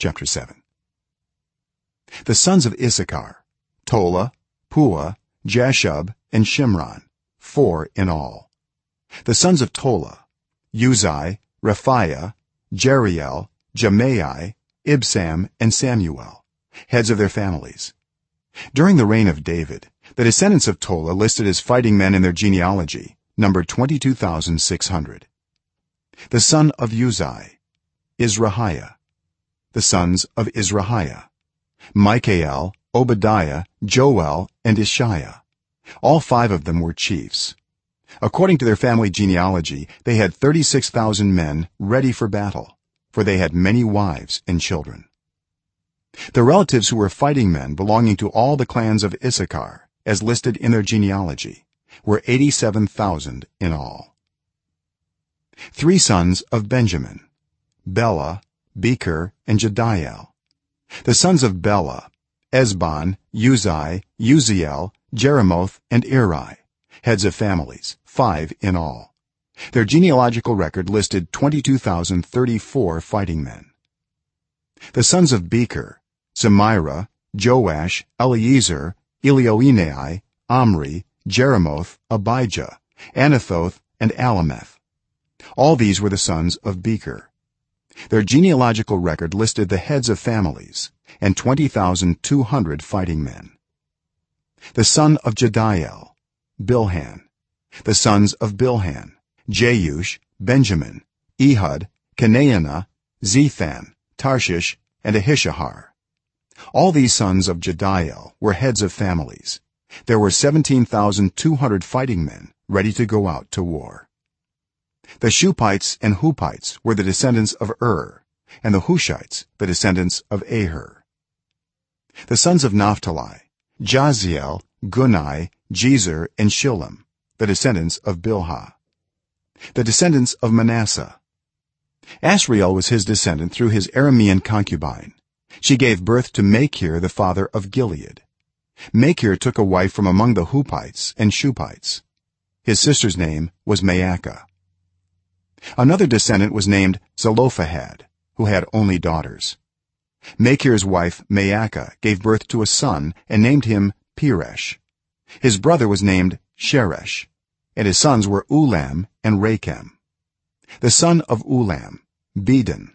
chapter 7 the sons of issachar tola puah jashub and shimron four in all. The sons of tola uzzi rephaiah jeriel jahmai ibsam and samuel heads of their families. During the reign of david the descendants of tola listed as fighting men in their genealogy numbered 22600 the son of uzzi izrahiah the sons of izrahiah michael obadiah joel and isshiah. All five of them were chiefs. According to their family genealogy they had 36000 men ready for battle for they had many wives and children. The relatives who were fighting men belonging to all the clans of issachar as listed in their genealogy were 87000 in all. Three sons of benjamin bela beker and jediael the sons of bela ezbon uzzi uziel jerimoth and iri heads of families 5 in all. Their genealogical record listed 22034 fighting men. The sons of beker zemirah joash eliezer elioenai omri jeremoth abijah anathoth and alemeth all these were the sons of beker their genealogical record listed the heads of families and 20200 fighting men. The son of jediael bilhan. The sons of bilhan jeush benjamin ehud kenaanah zethan tarshish and ahishahar. All these sons of jediael were heads of families. There were 17200 fighting men ready to go out to war the shuppites and huppites were the descendants of ur and the hushites the descendants of aher. The sons of naphtali jahziel guni jezer and shillem the descendants of bilhah. The descendants of manasseh. Asriel was his descendant through his aramean concubine. She gave birth to makir the father of gilead. Machir took a wife from among the huppites and shuppites. His sister's name was maakah another descendant was named zelophehad who had only daughters. Makir's wife maakah gave birth to a son and named him peresh. His brother was named sheresh and his sons were ulam and rakem the son of ulam bedan.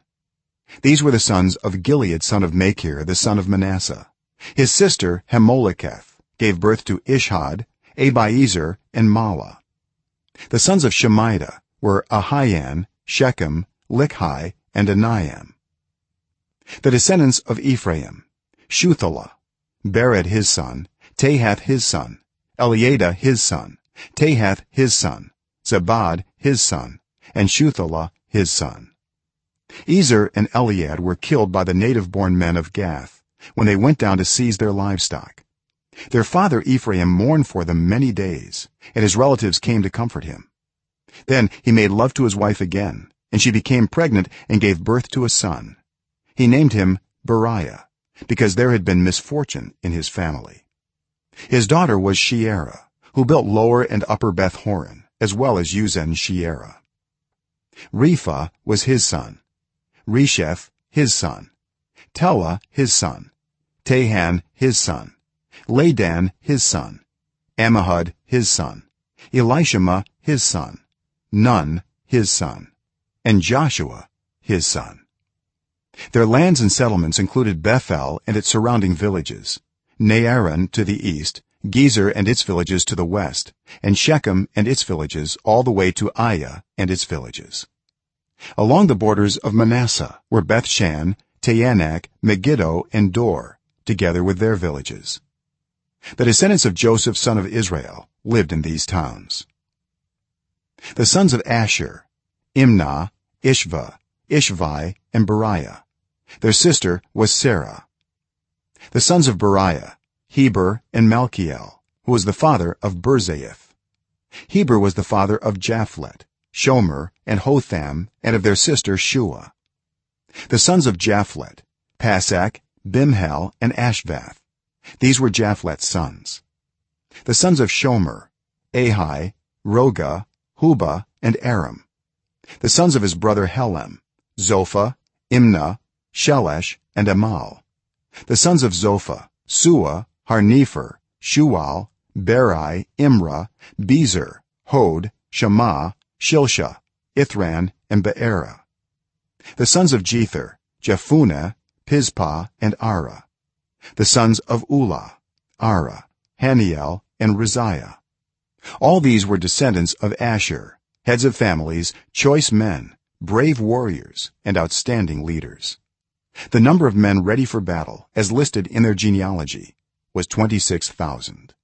These were the sons of gilead son of makir the son of manasseh. His sister hammoleketh gave birth to ishhod abiezer and mahlah the sons of shemida were ahian shechem likhi and aniam the descendants of ephraim shuthelah bered his son tahath his son eleadah his son tahath his son zabad his son and shuthelah his son. Ezer and elead were killed by the native born men of gath when they went down to seize their livestock. Their father ephraim mourned for them many days and his relatives came to comfort him then he made love to his wife again and she became pregnant and gave birth to a son. He named him beriah because there had been misfortune in his family. His daughter was sheerah who built lower and upper beth horon as well as uzzen sheerah rephah was his son. Resheph his son. Telah his son. Tehan his son. Ladan his son. Ammihud his son. Elishama his son nun his son and joshua his son. Their lands and settlements included bethel and its surrounding villages naaran to the east gezer and its villages to the west and shechem and its villages all the way to ayyah and its villages. Along the borders of manasseh were bethshan taanach megiddo and dor together with their villages. The descendants of joseph son of israel lived in these towns the sons of asher imnah ishvah ishvi and beriah. Their sister was sarah. The sons of beriah heber and malkiel who was the father of birzaith heber was the father of japhlet shomer and hotham and of their sister shua. The sons of japhlet pasak bimhal and ashvath. These were japhlet's sons. The sons of shomer ahi rohgah hubbah and aram. The sons of his brother helem zophah imna shelesh and amal. The sons of zophah suah harnepher shual berai Imrah bezer hod shamma shilshah ithran and beera. The sons of jether jephunneh pispah and ara. The sons of ulla arah hanniel and raziah all these were descendants of asher heads of families choice men brave warriors and outstanding leaders. The number of men ready for battle as listed in their genealogy was 26000